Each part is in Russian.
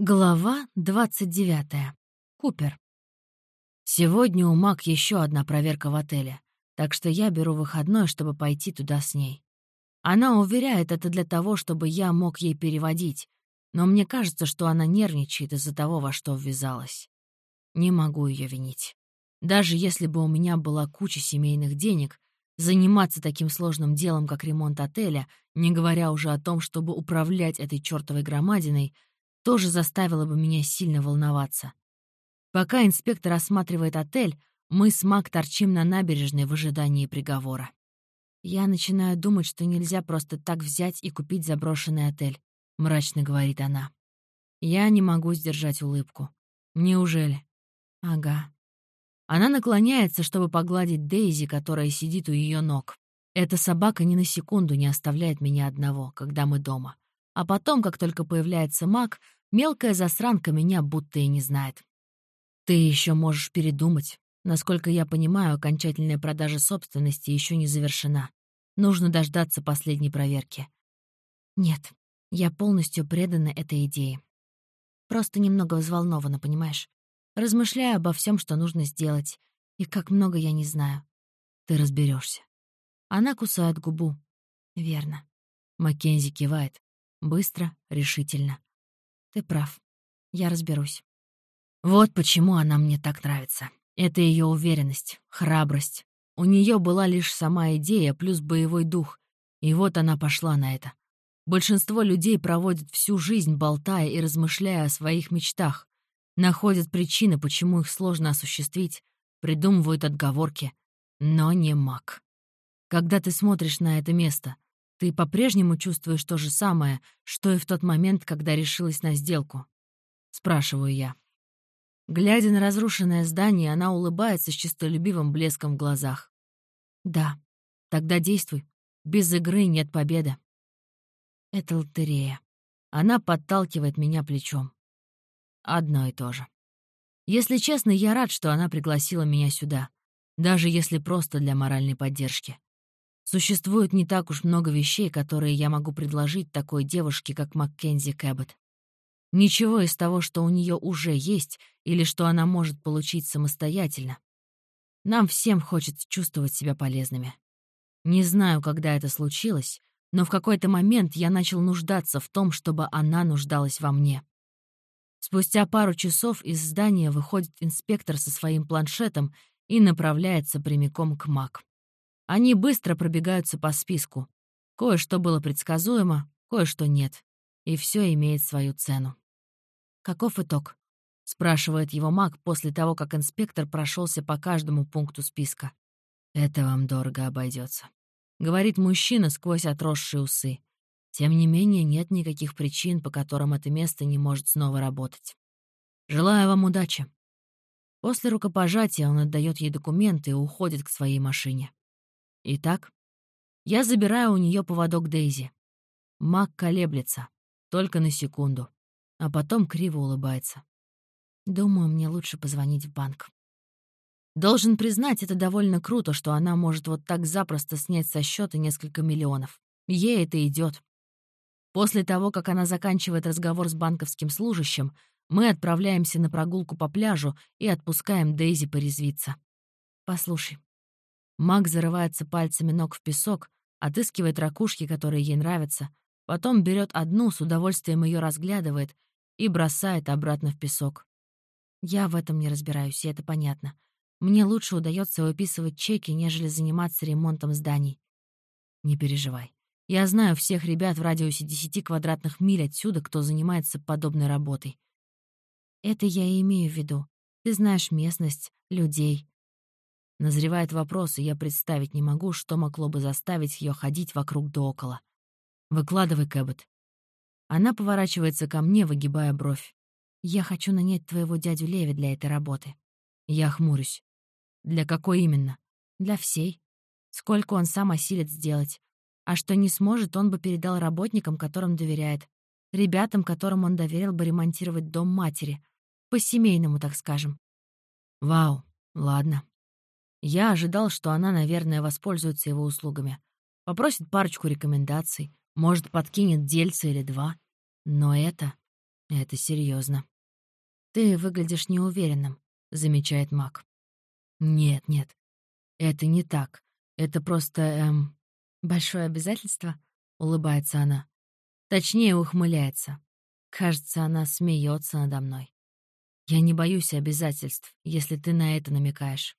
Глава 29. Купер. Сегодня у Мак еще одна проверка в отеле, так что я беру выходной, чтобы пойти туда с ней. Она уверяет это для того, чтобы я мог ей переводить, но мне кажется, что она нервничает из-за того, во что ввязалась. Не могу ее винить. Даже если бы у меня была куча семейных денег, заниматься таким сложным делом, как ремонт отеля, не говоря уже о том, чтобы управлять этой чертовой громадиной — тоже заставило бы меня сильно волноваться. Пока инспектор осматривает отель, мы с Мак торчим на набережной в ожидании приговора. «Я начинаю думать, что нельзя просто так взять и купить заброшенный отель», — мрачно говорит она. Я не могу сдержать улыбку. «Неужели?» «Ага». Она наклоняется, чтобы погладить Дейзи, которая сидит у ее ног. Эта собака ни на секунду не оставляет меня одного, когда мы дома. А потом, как только появляется Мак, Мелкая засранка меня будто и не знает. Ты еще можешь передумать. Насколько я понимаю, окончательная продажа собственности еще не завершена. Нужно дождаться последней проверки. Нет, я полностью предана этой идее. Просто немного взволнована, понимаешь? Размышляю обо всем, что нужно сделать, и как много я не знаю. Ты разберешься. Она кусает губу. Верно. Маккензи кивает. Быстро, решительно. Ты прав. Я разберусь. Вот почему она мне так нравится. Это ее уверенность, храбрость. У нее была лишь сама идея плюс боевой дух. И вот она пошла на это. Большинство людей проводят всю жизнь, болтая и размышляя о своих мечтах. Находят причины, почему их сложно осуществить, придумывают отговорки. Но не маг. Когда ты смотришь на это место — ты по-прежнему чувствуешь то же самое, что и в тот момент, когда решилась на сделку? Спрашиваю я. Глядя на разрушенное здание, она улыбается с чистолюбивым блеском в глазах. Да, тогда действуй. Без игры нет победы. Это лотерея. Она подталкивает меня плечом. Одно и то же. Если честно, я рад, что она пригласила меня сюда, даже если просто для моральной поддержки. Существует не так уж много вещей, которые я могу предложить такой девушке, как Маккензи Кэббет. Ничего из того, что у нее уже есть или что она может получить самостоятельно. Нам всем хочется чувствовать себя полезными. Не знаю, когда это случилось, но в какой-то момент я начал нуждаться в том, чтобы она нуждалась во мне. Спустя пару часов из здания выходит инспектор со своим планшетом и направляется прямиком к Мак. Они быстро пробегаются по списку. Кое-что было предсказуемо, кое-что нет. И все имеет свою цену. «Каков итог?» — спрашивает его маг после того, как инспектор прошелся по каждому пункту списка. «Это вам дорого обойдется, говорит мужчина сквозь отросшие усы. Тем не менее, нет никаких причин, по которым это место не может снова работать. Желаю вам удачи. После рукопожатия он отдает ей документы и уходит к своей машине. Итак, я забираю у нее поводок Дейзи. Мак колеблется, только на секунду, а потом криво улыбается. Думаю, мне лучше позвонить в банк. Должен признать, это довольно круто, что она может вот так запросто снять со счета несколько миллионов. Ей это идет. После того, как она заканчивает разговор с банковским служащим, мы отправляемся на прогулку по пляжу и отпускаем Дейзи порезвиться. Послушай, Маг зарывается пальцами ног в песок, отыскивает ракушки, которые ей нравятся, потом берет одну, с удовольствием ее разглядывает и бросает обратно в песок. Я в этом не разбираюсь, и это понятно. Мне лучше удается выписывать чеки, нежели заниматься ремонтом зданий. Не переживай. Я знаю всех ребят в радиусе 10 квадратных миль отсюда, кто занимается подобной работой. Это я и имею в виду. Ты знаешь местность, людей. Назревает вопрос, и я представить не могу, что могло бы заставить ее ходить вокруг да около. «Выкладывай, Кэббет». Она поворачивается ко мне, выгибая бровь. «Я хочу нанять твоего дядю Леви для этой работы». Я хмурюсь. «Для какой именно?» «Для всей. Сколько он сам осилит сделать. А что не сможет, он бы передал работникам, которым доверяет. Ребятам, которым он доверил бы ремонтировать дом матери. По-семейному, так скажем». «Вау, ладно. Я ожидал, что она, наверное, воспользуется его услугами. Попросит парочку рекомендаций, может, подкинет дельца или два. Но это... Это серьезно. «Ты выглядишь неуверенным», — замечает Мак. «Нет, нет, это не так. Это просто, эм...» «Большое обязательство?» — улыбается она. Точнее, ухмыляется. Кажется, она смеется надо мной. Я не боюсь обязательств, если ты на это намекаешь.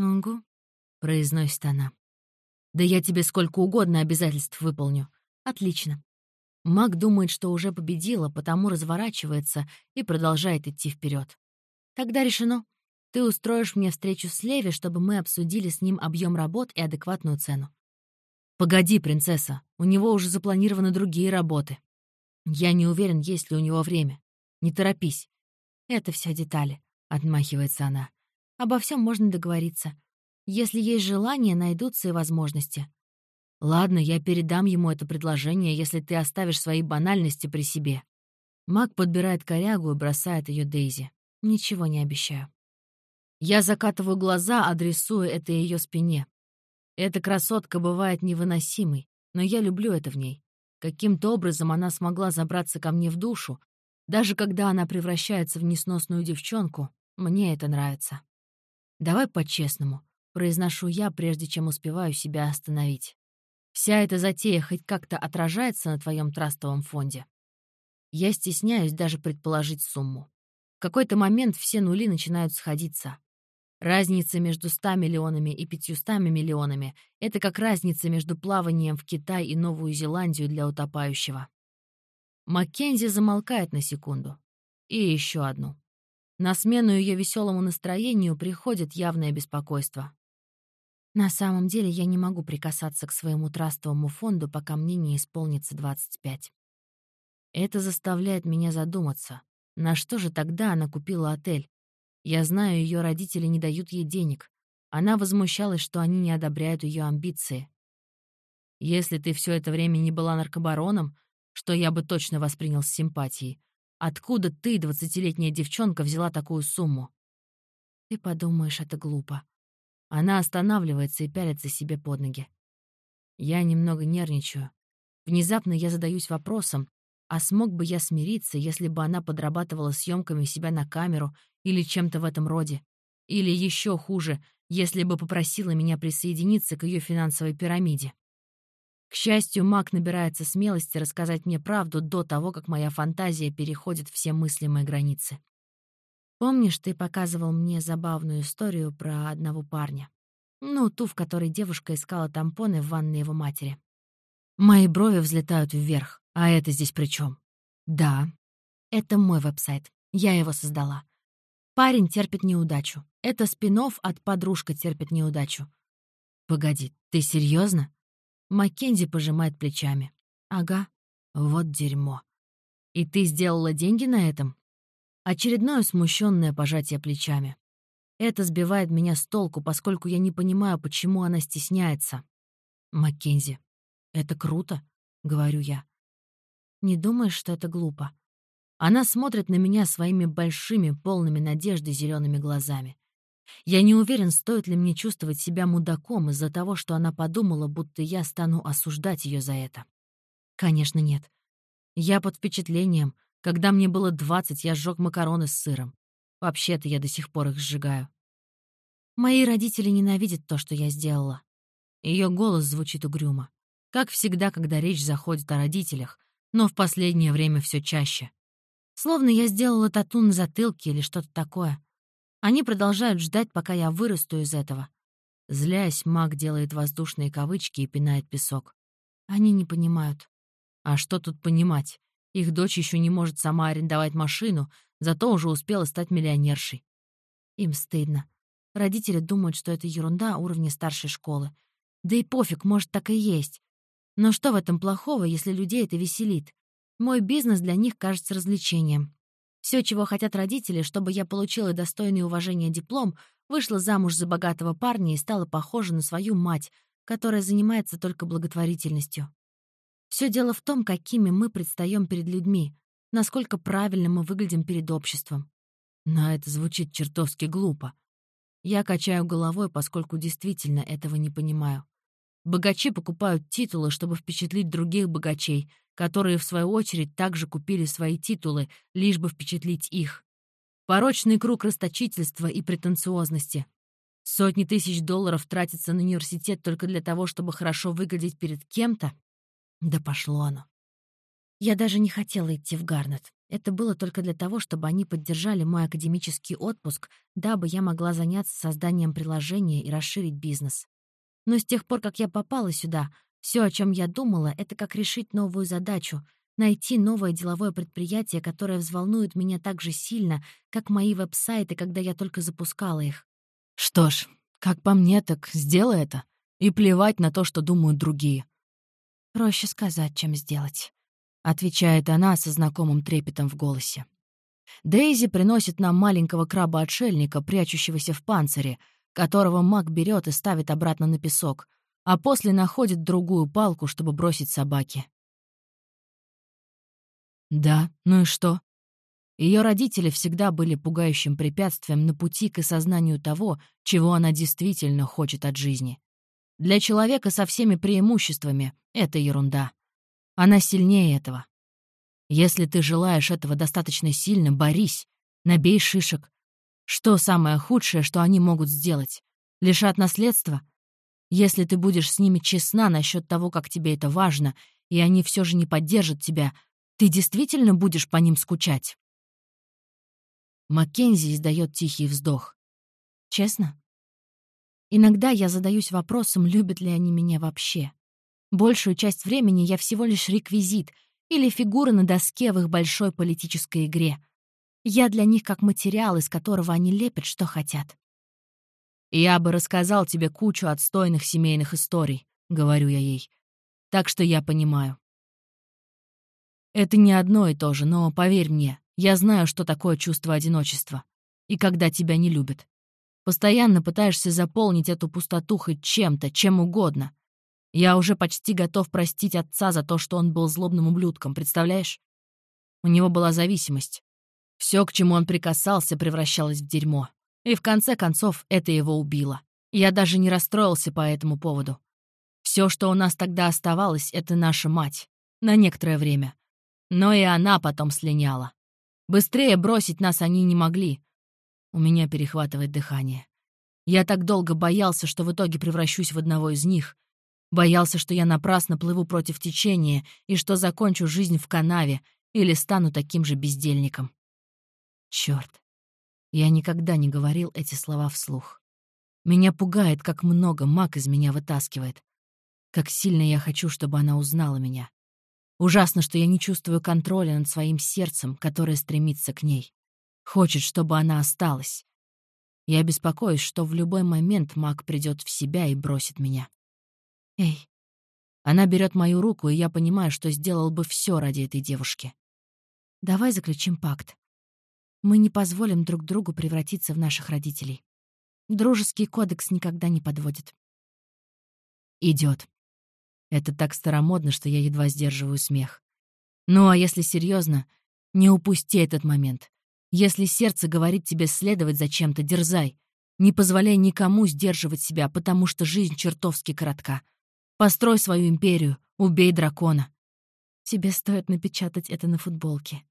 «Угу», — произносит она. «Да я тебе сколько угодно обязательств выполню. Отлично». Маг думает, что уже победила, потому разворачивается и продолжает идти вперед. «Тогда решено. Ты устроишь мне встречу с Леви, чтобы мы обсудили с ним объем работ и адекватную цену». «Погоди, принцесса, у него уже запланированы другие работы. Я не уверен, есть ли у него время. Не торопись. «Это все детали», — отмахивается она. «Обо всем можно договориться. Если есть желание, найдутся и возможности». «Ладно, я передам ему это предложение, если ты оставишь свои банальности при себе». Мак подбирает корягу и бросает ее Дейзи. «Ничего не обещаю». Я закатываю глаза, адресуя это ее спине. Эта красотка бывает невыносимой, но я люблю это в ней. Каким-то образом она смогла забраться ко мне в душу, даже когда она превращается в несносную девчонку, мне это нравится. «Давай по-честному», — произношу я, прежде чем успеваю себя остановить. «Вся эта затея хоть как-то отражается на твоем трастовом фонде?» Я стесняюсь даже предположить сумму. В какой-то момент все нули начинают сходиться. Разница между 100 миллионами и 500 миллионами — это как разница между плаванием в Китай и Новую Зеландию для утопающего. Маккензи замолкает на секунду. И еще одну. На смену ее веселому настроению приходит явное беспокойство. На самом деле я не могу прикасаться к своему трастовому фонду, пока мне не исполнится 25. Это заставляет меня задуматься, на что же тогда она купила отель? Я знаю, ее родители не дают ей денег. Она возмущалась, что они не одобряют ее амбиции. Если ты все это время не была наркобароном, что я бы точно воспринял с симпатией. Откуда ты, двадцатилетняя девчонка, взяла такую сумму? Ты подумаешь, это глупо. Она останавливается и пялится себе под ноги. Я немного нервничаю. Внезапно я задаюсь вопросом, а смог бы я смириться, если бы она подрабатывала съемками себя на камеру или чем-то в этом роде? Или еще хуже, если бы попросила меня присоединиться к ее финансовой пирамиде? К счастью, маг набирается смелости рассказать мне правду до того, как моя фантазия переходит все мыслимые границы. Помнишь, ты показывал мне забавную историю про одного парня? Ну, ту, в которой девушка искала тампоны в ванной его матери. Мои брови взлетают вверх. А это здесь при чем? Да. Это мой веб-сайт. Я его создала. Парень терпит неудачу. Это спин от «Подружка терпит неудачу». Погоди, ты серьезно? Маккензи пожимает плечами. «Ага, вот дерьмо. И ты сделала деньги на этом?» Очередное смущенное пожатие плечами. Это сбивает меня с толку, поскольку я не понимаю, почему она стесняется. «Маккензи, это круто», — говорю я. «Не думаешь, что это глупо?» Она смотрит на меня своими большими, полными надежды зелеными глазами. Я не уверен, стоит ли мне чувствовать себя мудаком из-за того, что она подумала, будто я стану осуждать ее за это. Конечно, нет. Я под впечатлением. Когда мне было двадцать, я сжег макароны с сыром. Вообще-то я до сих пор их сжигаю. Мои родители ненавидят то, что я сделала. Ее голос звучит угрюмо. Как всегда, когда речь заходит о родителях, но в последнее время все чаще. Словно я сделала тату на затылке или что-то такое. Они продолжают ждать, пока я вырасту из этого. Злясь, маг делает воздушные кавычки и пинает песок. Они не понимают. А что тут понимать? Их дочь еще не может сама арендовать машину, зато уже успела стать миллионершей. Им стыдно. Родители думают, что это ерунда уровня старшей школы. Да и пофиг, может, так и есть. Но что в этом плохого, если людей это веселит? Мой бизнес для них кажется развлечением. Все, чего хотят родители, чтобы я получила достойный уважения диплом, вышла замуж за богатого парня и стала похожа на свою мать, которая занимается только благотворительностью. Все дело в том, какими мы предстаем перед людьми, насколько правильно мы выглядим перед обществом. Но это звучит чертовски глупо. Я качаю головой, поскольку действительно этого не понимаю. Богачи покупают титулы, чтобы впечатлить других богачей, которые, в свою очередь, также купили свои титулы, лишь бы впечатлить их. Порочный круг расточительства и претенциозности. Сотни тысяч долларов тратятся на университет только для того, чтобы хорошо выглядеть перед кем-то? Да пошло оно. Я даже не хотела идти в Гарнет. Это было только для того, чтобы они поддержали мой академический отпуск, дабы я могла заняться созданием приложения и расширить бизнес. Но с тех пор, как я попала сюда, все, о чем я думала, это как решить новую задачу, найти новое деловое предприятие, которое взволнует меня так же сильно, как мои веб-сайты, когда я только запускала их. Что ж, как по мне, так сделай это. И плевать на то, что думают другие. Проще сказать, чем сделать. — отвечает она со знакомым трепетом в голосе. Дейзи приносит нам маленького краба-отшельника, прячущегося в панцире, которого маг берет и ставит обратно на песок, а после находит другую палку, чтобы бросить собаке. Да, ну и что? Ее родители всегда были пугающим препятствием на пути к осознанию того, чего она действительно хочет от жизни. Для человека со всеми преимуществами — это ерунда. Она сильнее этого. Если ты желаешь этого достаточно сильно, борись, набей шишек. Что самое худшее, что они могут сделать? Лишат наследства? Если ты будешь с ними честна насчет того, как тебе это важно, и они все же не поддержат тебя, ты действительно будешь по ним скучать? Маккензи издает тихий вздох. Честно? Иногда я задаюсь вопросом, любят ли они меня вообще. Большую часть времени я всего лишь реквизит или фигура на доске в их большой политической игре. Я для них как материал, из которого они лепят, что хотят. «Я бы рассказал тебе кучу отстойных семейных историй», — говорю я ей. «Так что я понимаю». Это не одно и то же, но, поверь мне, я знаю, что такое чувство одиночества. И когда тебя не любят. Постоянно пытаешься заполнить эту пустоту хоть чем-то, чем угодно. Я уже почти готов простить отца за то, что он был злобным ублюдком, представляешь? У него была зависимость. Все, к чему он прикасался, превращалось в дерьмо. И в конце концов это его убило. Я даже не расстроился по этому поводу. Все, что у нас тогда оставалось, — это наша мать. На некоторое время. Но и она потом слиняла. Быстрее бросить нас они не могли. У меня перехватывает дыхание. Я так долго боялся, что в итоге превращусь в одного из них, Боялся, что я напрасно плыву против течения и что закончу жизнь в канаве или стану таким же бездельником. Чёрт. Я никогда не говорил эти слова вслух. Меня пугает, как много маг из меня вытаскивает. Как сильно я хочу, чтобы она узнала меня. Ужасно, что я не чувствую контроля над своим сердцем, которое стремится к ней. Хочет, чтобы она осталась. Я беспокоюсь, что в любой момент маг придет в себя и бросит меня. «Эй». Она берет мою руку, и я понимаю, что сделал бы все ради этой девушки. «Давай заключим пакт. Мы не позволим друг другу превратиться в наших родителей. Дружеский кодекс никогда не подводит». Идет. Это так старомодно, что я едва сдерживаю смех. Ну а если серьезно, не упусти этот момент. Если сердце говорит тебе следовать за чем-то, дерзай. Не позволяй никому сдерживать себя, потому что жизнь чертовски коротка. Построй свою империю, убей дракона. Тебе стоит напечатать это на футболке.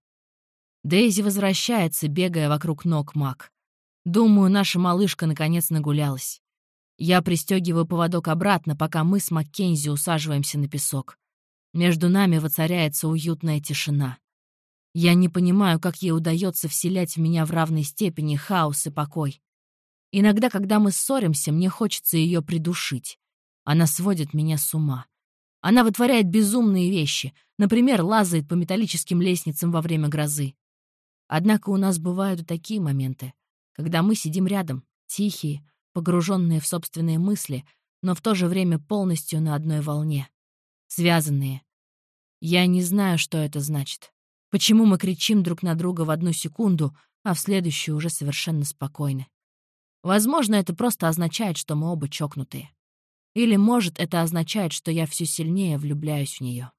Дейзи возвращается, бегая вокруг ног Мак. Думаю, наша малышка наконец нагулялась. Я пристегиваю поводок обратно, пока мы с Маккензи усаживаемся на песок. Между нами воцаряется уютная тишина. Я не понимаю, как ей удается вселять в меня в равной степени хаос и покой. Иногда, когда мы ссоримся, мне хочется ее придушить. Она сводит меня с ума. Она вытворяет безумные вещи, например, лазает по металлическим лестницам во время грозы. Однако у нас бывают и такие моменты, когда мы сидим рядом, тихие, погруженные в собственные мысли, но в то же время полностью на одной волне. Связанные. Я не знаю, что это значит. Почему мы кричим друг на друга в одну секунду, а в следующую уже совершенно спокойны. Возможно, это просто означает, что мы оба чокнутые. Или, может, это означает, что я все сильнее влюбляюсь в нее.